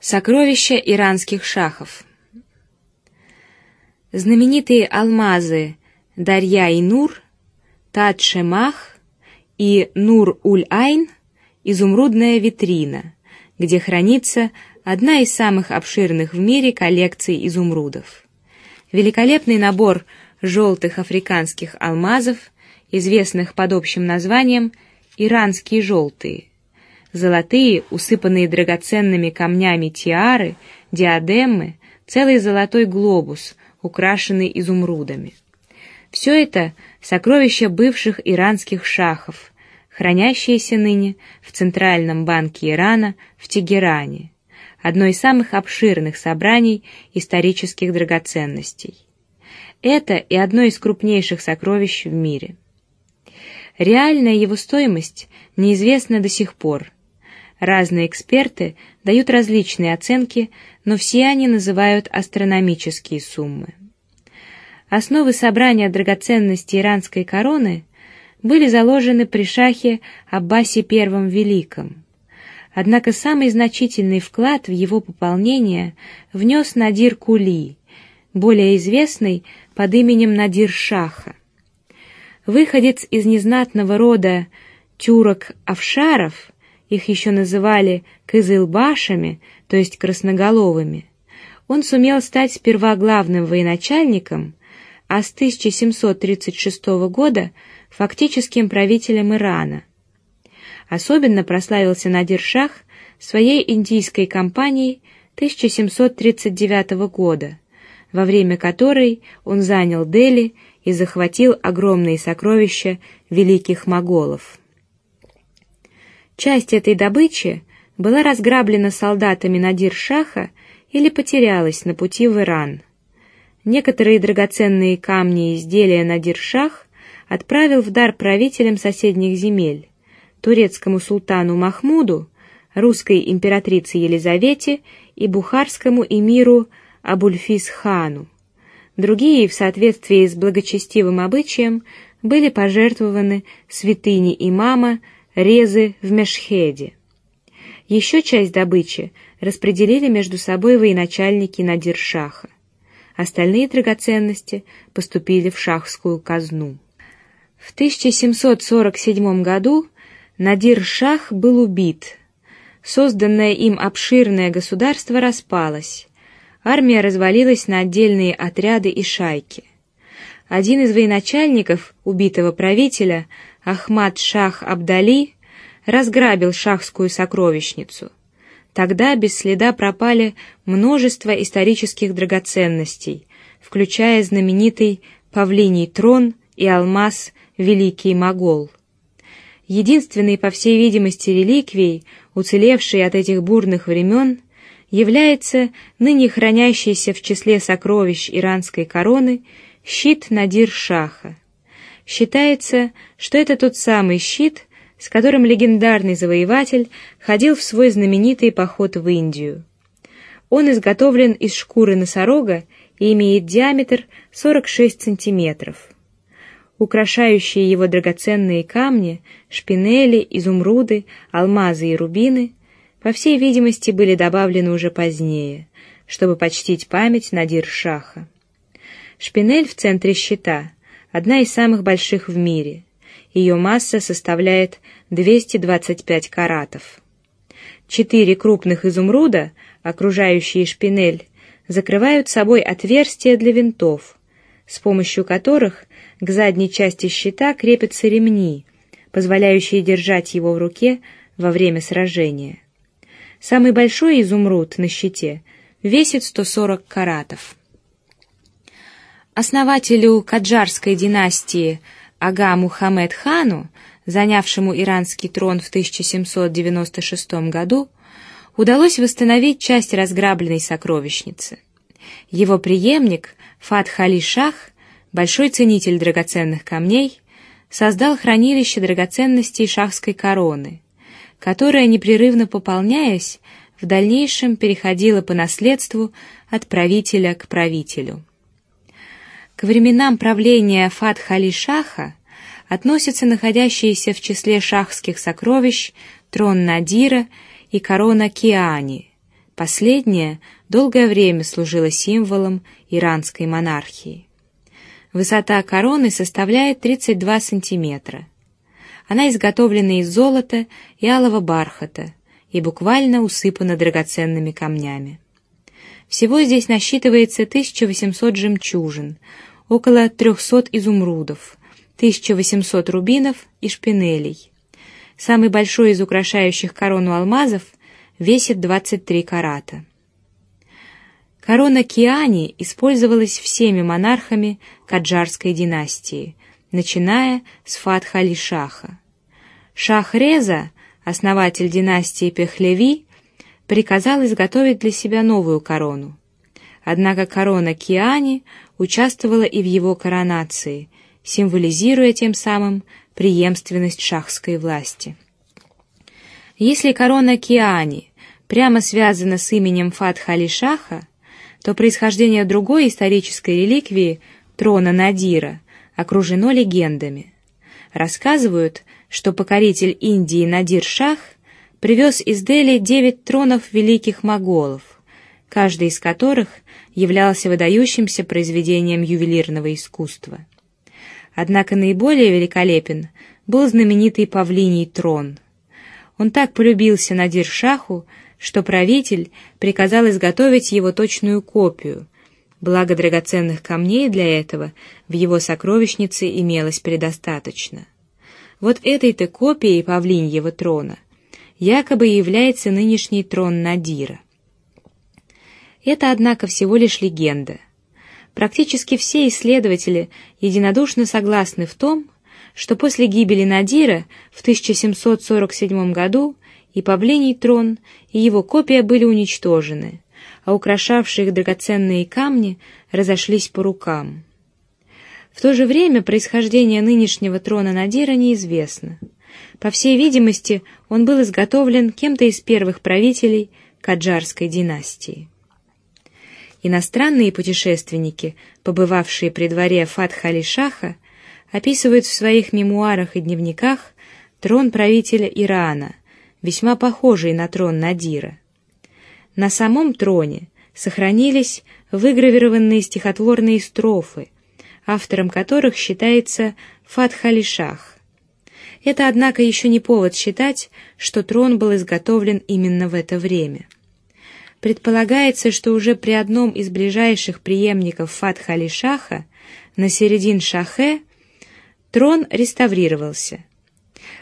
Сокровища иранских шахов. Знаменитые алмазы Дарья и Нур, Тадшемах и Нур-уль-Айн – изумрудная витрина, где хранится одна из самых обширных в мире коллекций изумрудов. Великолепный набор желтых африканских алмазов, известных под общим названием иранские желтые золотые, усыпанные драгоценными камнями тиары, диадемы, целый золотой глобус, украшенный изумрудами. Все это сокровища бывших иранских шахов, хранящиеся ныне в Центральном банке Ирана в Тегеране, одно из самых обширных собраний исторических драгоценностей. Это и одно из крупнейших сокровищ в мире. Реальная его стоимость неизвестна до сих пор, Разные эксперты дают различные оценки, но все они называют астрономические суммы. Основы собрания драгоценностей иранской короны были заложены при шахе Аббасе I Великом. Однако самый значительный вклад в его пополнение внес Надир Кули, более известный под именем Надир Шаха. Выходец из незнатного рода тюрок Афшаров их еще называли кызылбашами, то есть красноголовыми, он сумел стать сперва главным военачальником, а с 1736 года фактическим правителем Ирана. Особенно прославился Надир-шах своей индийской кампанией 1739 года, во время которой он занял Дели и захватил огромные сокровища великих моголов. Часть этой добычи была разграблена солдатами Надир-шаха или потерялась на пути в Иран. Некоторые драгоценные камни и изделия Надир-шах отправил в дар правителям соседних земель, турецкому султану Махмуду, русской императрице Елизавете и бухарскому эмиру Абульфис-хану. Другие, в соответствии с благочестивым обычаем, были пожертвованы святыне имама резы в Мешхеде. Еще часть добычи распределили между собой военачальники Надир-шаха. Остальные драгоценности поступили в шахскую казну. В 1747 году Надир-шах был убит. Созданное им обширное государство распалось. Армия развалилась на отдельные отряды и шайки. Один из военачальников убитого правителя Ахмад Шах Абдали разграбил шахскую сокровищницу. Тогда без следа пропали множество исторических драгоценностей, включая знаменитый павлиний трон и алмаз Великий Могол. Единственной, по всей видимости, реликвией, уцелевшей от этих бурных времен, является ныне хранящийся в числе сокровищ иранской короны щит Надир-шаха. Считается, что это тот самый щит, с которым легендарный завоеватель ходил в свой знаменитый поход в Индию. Он изготовлен из шкуры носорога и имеет диаметр 46 сантиметров. Украшающие его драгоценные камни, шпинели, изумруды, алмазы и рубины, по всей видимости, были добавлены уже позднее, чтобы почтить память Надир-шаха. Шпинель в центре щита одна из самых больших в мире. Ее масса составляет 225 каратов. Четыре крупных изумруда, окружающие шпинель, закрывают собой отверстия для винтов, с помощью которых к задней части щита крепятся ремни, позволяющие держать его в руке во время сражения. Самый большой изумруд на щите весит 140 каратов. Основателю каджарской династии Ага Мухаммед хану, занявшему иранский трон в 1796 году, удалось восстановить часть разграбленной сокровищницы. Его преемник Фатх Шах, большой ценитель драгоценных камней, создал хранилище драгоценностей шахской короны, которое непрерывно пополняясь, в дальнейшем переходило по наследству от правителя к правителю. К временам правления Фатх-Али Шаха относятся находящиеся в числе шахских сокровищ трон Надира и корона Киани, Последняя долгое время служила символом иранской монархии. Высота короны составляет 32 сантиметра. Она изготовлена из золота и алого бархата и буквально усыпана драгоценными камнями. Всего здесь насчитывается 1800 жемчужин, около 300 изумрудов, 1800 рубинов и шпинелей. Самый большой из украшающих корону алмазов весит 23 карата. Корона Киани использовалась всеми монархами Каджарской династии, начиная с Фатха-Али-Шаха. Шах Реза, основатель династии Пехлеви, приказал изготовить для себя новую корону. Однако корона Киани участвовала и в его коронации, символизируя тем самым преемственность шахской власти. Если корона Киани прямо связана с именем Фатха Али-Шаха, то происхождение другой исторической реликвии трона Надира окружено легендами. Рассказывают, что покоритель Индии Надир Шах привез из Дели девять тронов великих моголов, каждый из которых являлся выдающимся произведением ювелирного искусства. Однако наиболее великолепен был знаменитый павлиний трон. Он так полюбился Надир Шаху, что правитель приказал изготовить его точную копию. Благо драгоценных камней для этого в его сокровищнице имелось предостаточно. Вот этой-то копией павлиньего трона якобы является нынешний трон Надира. Это, однако, всего лишь легенда. Практически все исследователи единодушно согласны в том, что после гибели Надира в 1747 году и павлиний трон, и его копия были уничтожены, а украшавшие их драгоценные камни разошлись по рукам. В то же время происхождение нынешнего трона Надира неизвестно. По всей видимости, он был изготовлен кем-то из первых правителей Каджарской династии. Иностранные путешественники, побывавшие при дворе Фатха-Али-Шаха, описывают в своих мемуарах и дневниках трон правителя Ирана, весьма похожий на трон Надира. На самом троне сохранились выгравированные стихотворные строфы, автором которых считается Фатх-Али-Шах. Это, однако, еще не повод считать, что трон был изготовлен именно в это время. Предполагается, что уже при одном из ближайших преемников Фатха-Али-Шаха, на середин Шахе, трон реставрировался.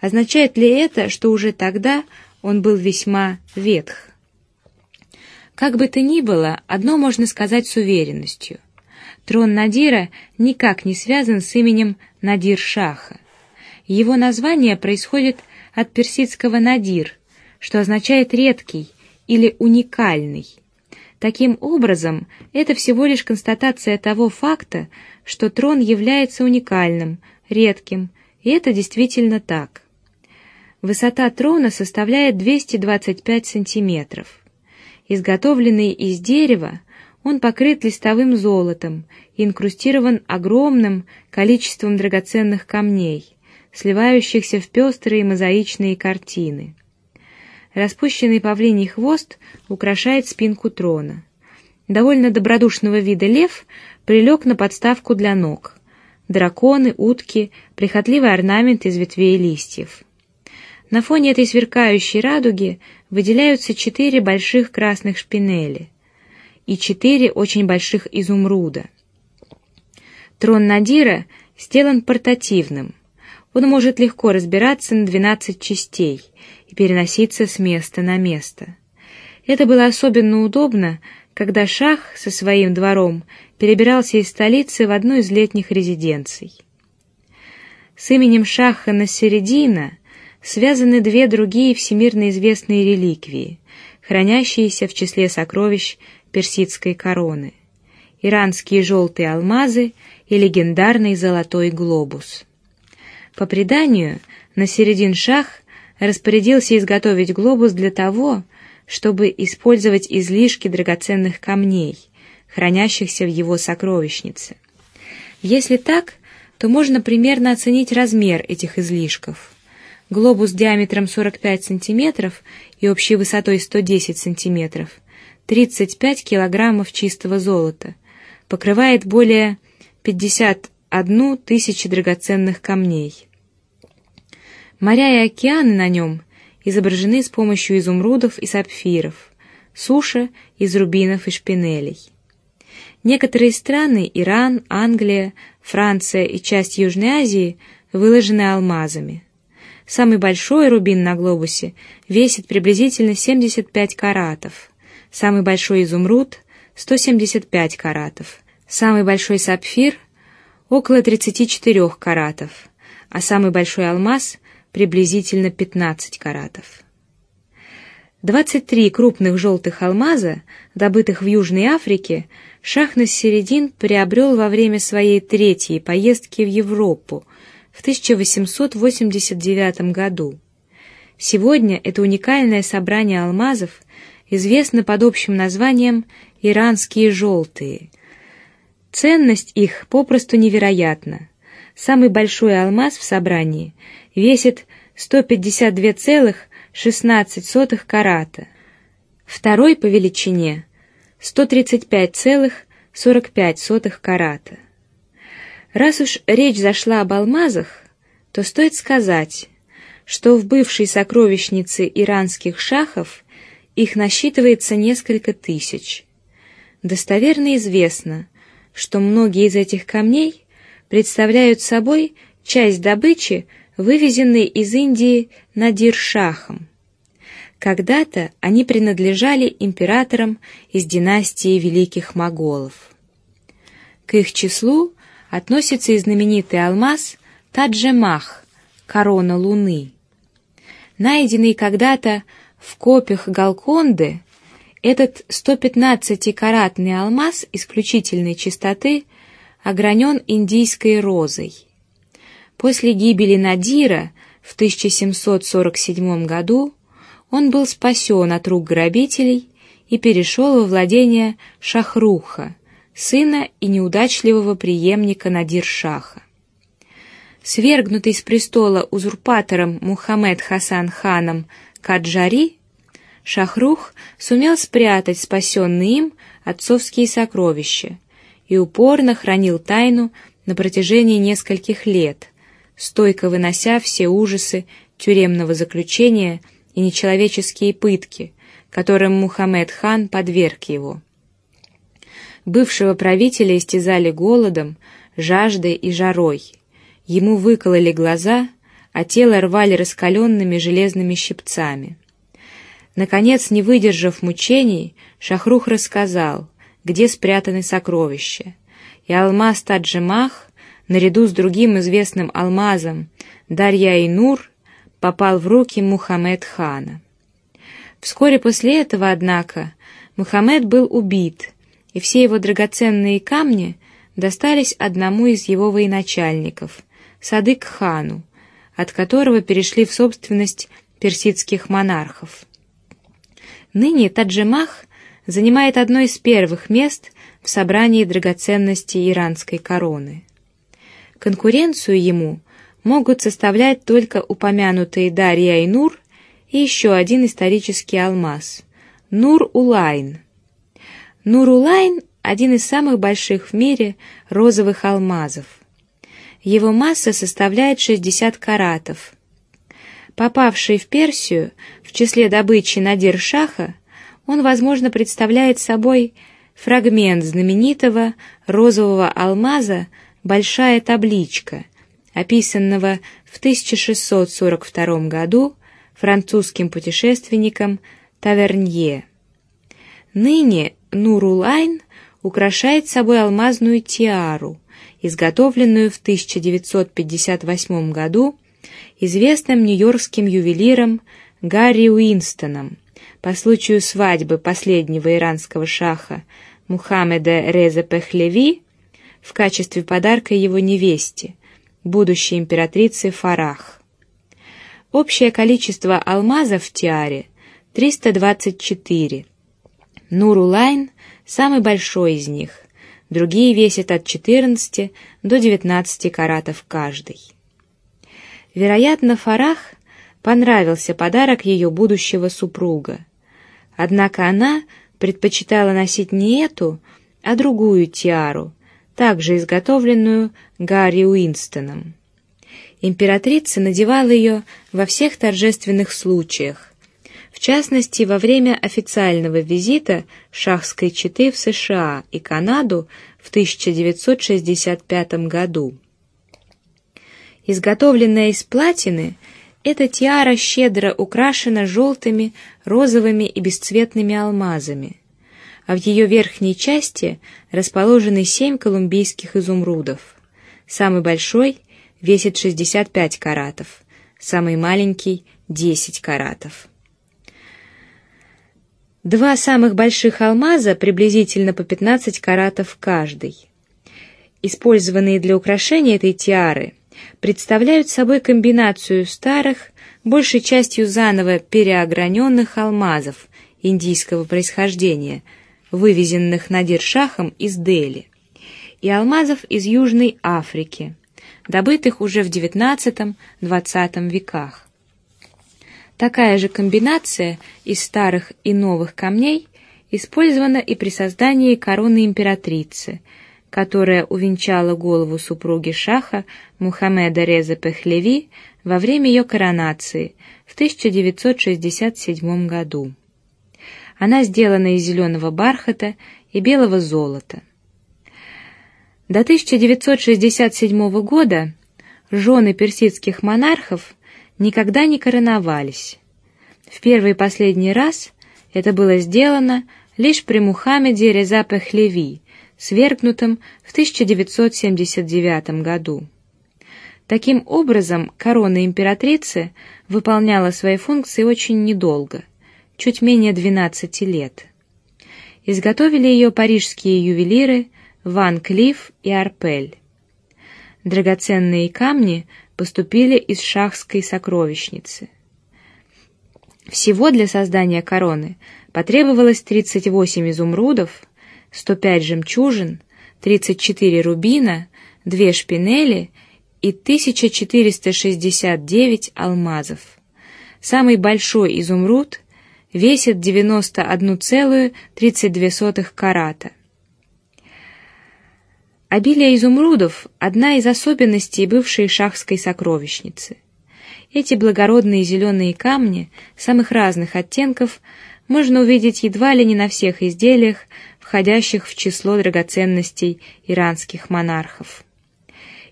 Означает ли это, что уже тогда он был весьма ветх? Как бы то ни было, одно можно сказать с уверенностью: трон Надира никак не связан с именем Надир Шаха. Его название происходит от персидского Надир, что означает редкий или уникальный. Таким образом, это всего лишь констатация того факта, что трон является уникальным, редким, и это действительно так. Высота трона составляет 225 сантиметров. Изготовленный из дерева, он покрыт листовым золотом и инкрустирован огромным количеством драгоценных камней сливающихся в пестрые мозаичные картины. Распущенный павлиний хвост украшает спинку трона. Довольно добродушного вида лев прилег на подставку для ног. Драконы, утки, прихотливый орнамент из ветвей и листьев. На фоне этой сверкающей радуги выделяются четыре больших красных шпинели и четыре очень больших изумруда. Трон Надира сделан портативным. Он может легко разбираться на двенадцать частей и переноситься с места на место. Это было особенно удобно, когда шах со своим двором перебирался из столицы в одну из летних резиденций. С именем шаха Насередина связаны две другие всемирно известные реликвии, хранящиеся в числе сокровищ персидской короны: иранские желтые алмазы и легендарный золотой глобус. По преданию, на середин шах распорядился изготовить глобус для того, чтобы использовать излишки драгоценных камней, хранящихся в его сокровищнице. Если так, то можно примерно оценить размер этих излишков. глобус диаметром 45 сантиметров и общей высотой 110 сантиметров, 35 килограммов чистого золота, покрывает более 51 тысячи драгоценных камней. Моря и океаны на нем изображены с помощью изумрудов и сапфиров, суша из рубинов и шпинелей. Некоторые страны, Иран, Англия, Франция и часть Южной Азии, выложены алмазами. Самый большой рубин на глобусе весит приблизительно 75 каратов, самый большой изумруд 175 каратов, самый большой сапфир около 34 каратов, а самый большой алмаз приблизительно 15 каратов. 23 крупных желтых алмаза, добытых в Южной Африке, шах Нассередин приобрел во время своей третьей поездки в Европу в 1889 году. Сегодня это уникальное собрание алмазов известно под общим названием иранские желтые. Ценность их попросту невероятна. Самый большой алмаз в собрании весит 152,5 16 карата. Второй по величине 135,45 карата. Раз уж речь зашла об алмазах, то стоит сказать, что в бывшей сокровищнице иранских шахов их насчитывается несколько тысяч. Достоверно известно, что многие из этих камней представляют собой часть добычи вывезенные из Индии Надир-шахом. Когда-то они принадлежали императорам из династии великих моголов. К их числу относится и знаменитый алмаз Таджемах, корона Луны. Найденный когда-то в копях Галконды, этот 115-каратный алмаз исключительной чистоты огранен индийской розой. После гибели Надира в 1747 году он был спасен от рук грабителей и перешел во владение Шахруха, сына и неудачливого преемника Надир-шаха. Свергнутый с престола узурпатором Мухаммед Хасан ханом Каджари, Шахрух сумел спрятать спасенные им отцовские сокровища и упорно хранил тайну на протяжении нескольких лет, стойко вынося все ужасы тюремного заключения и нечеловеческие пытки, которым Мухаммед хан подверг его. Бывшего правителя истязали голодом, жаждой и жарой. Ему выкололи глаза, а тело рвали раскаленными железными щипцами. Наконец, не выдержав мучений, Шахрух рассказал, где спрятаны сокровища, и алмаз Таджимах наряду с другим известным алмазом Дарья и Нур попал в руки Мухаммед хана. Вскоре после этого, однако, Мухаммед был убит, и все его драгоценные камни достались одному из его военачальников, Садык хану, от которого перешли в собственность персидских монархов. Ныне Таджимах занимает одно из первых мест в собрании драгоценностей иранской короны. Конкуренцию ему могут составлять только упомянутые Дарья-и-Нур и еще один исторический алмаз — Нур-Улайн. Нур-уль-Айн — один из самых больших в мире розовых алмазов. Его масса составляет 60 каратов. Попавший в Персию в числе добычи Надир-Шаха, он, возможно, представляет собой фрагмент знаменитого розового алмаза большая табличка, описанного в 1642 году французским путешественником Тавернье. Ныне Нурулайн украшает собой алмазную тиару, изготовленную в 1958 году известным нью-йоркским ювелиром Гарри Уинстоном по случаю свадьбы последнего иранского шаха Мухаммеда Реза Пехлеви в качестве подарка его невесте, будущей императрице Фарах. Общее количество алмазов в тиаре 324. Нурулайн самый большой из них. Другие весят от 14 до 19 каратов каждый. Вероятно, Фарах понравился подарок ее будущего супруга. Однако она предпочитала носить не эту, а другую тиару, также изготовленную Гарри Уинстоном. Императрица надевала ее во всех торжественных случаях, в частности во время официального визита шахской четы в США и Канаду в 1965 году. Изготовленная из платины, эта тиара щедро украшена желтыми, розовыми и бесцветными алмазами, а в ее верхней части расположены семь колумбийских изумрудов. Самый большой весит 65 каратов, самый маленький 10 каратов. Два самых больших алмаза приблизительно по 15 каратов каждый. Использованные для украшения этой тиары представляют собой комбинацию старых, большей частью заново переограненных алмазов индийского происхождения, вывезенных Надир-шахом из Дели, и алмазов из Южной Африки добытых уже в XIX-XX веках. Такая же комбинация из старых и новых камней использована и при создании короны императрицы, которая увенчала голову супруги шаха Мухаммеда Реза Пехлеви во время ее коронации в 1967 году. Она сделана из зеленого бархата и белого золота. До 1967 года жены персидских монархов никогда не короновались. В первый и последний раз это было сделано лишь при Мухаммеде Реза Пехлеви, свергнутом в 1979 году. Таким образом, корона императрицы выполняла свои функции очень недолго, чуть менее 12 лет. Изготовили ее парижские ювелиры Ван Клифф и Арпель. Драгоценные камни поступили из шахской сокровищницы. Всего для создания короны потребовалось 38 изумрудов, 105 жемчужин, 34 рубина, две шпинели и 1469 алмазов. Самый большой изумруд весит 91,32 карата. Обилие изумрудов – одна из особенностей бывшей шахской сокровищницы. Эти благородные зеленые камни самых разных оттенков можно увидеть едва ли не на всех изделиях, входящих в число драгоценностей иранских монархов.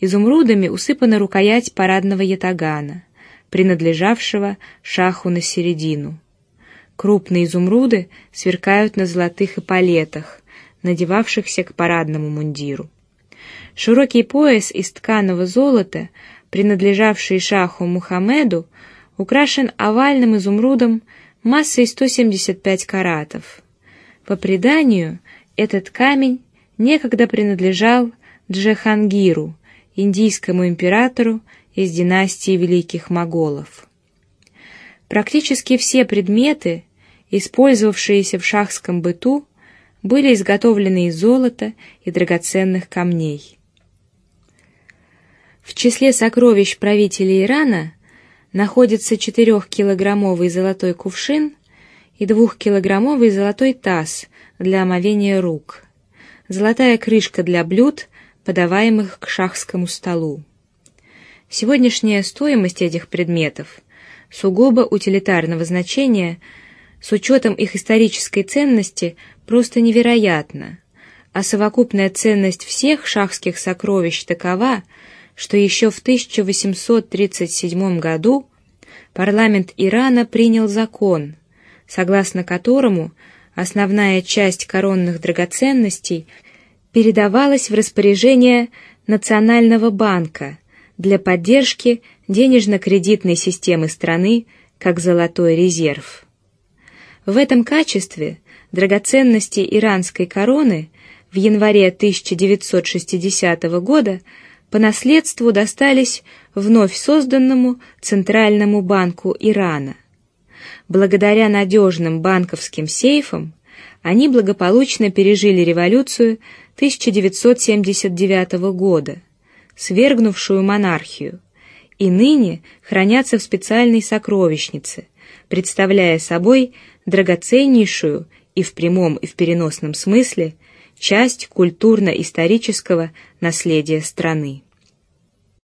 Изумрудами усыпана рукоять парадного ятагана, принадлежавшего шаху на середину. Крупные изумруды сверкают на золотых эполетах, надевавшихся к парадному мундиру. Широкий пояс из тканого золота, принадлежавший шаху Мухаммеду, украшен овальным изумрудом массой 175 каратов. По преданию, этот камень некогда принадлежал Джахангиру, индийскому императору из династии великих моголов. Практически все предметы, использовавшиеся в шахском быту, были изготовлены из золота и драгоценных камней. В числе сокровищ правителей Ирана находится четырехкилограммовый золотой кувшин и двухкилограммовый золотой таз для омовения рук, золотая крышка для блюд, подаваемых к шахскому столу. Сегодняшняя стоимость этих предметов сугубо утилитарного значения, с учетом их исторической ценности, просто невероятна, а совокупная ценность всех шахских сокровищ такова, что еще в 1837 году парламент Ирана принял закон, согласно которому основная часть коронных драгоценностей передавалась в распоряжение Национального банка для поддержки денежно-кредитной системы страны как золотой резерв. В этом качестве драгоценности иранской короны в январе 1960 года по наследству достались вновь созданному Центральному банку Ирана. Благодаря надежным банковским сейфам они благополучно пережили революцию 1979 года, свергнувшую монархию, и ныне хранятся в специальной сокровищнице, представляя собой драгоценнейшую и в прямом и в переносном смысле часть культурно-исторического наследия страны.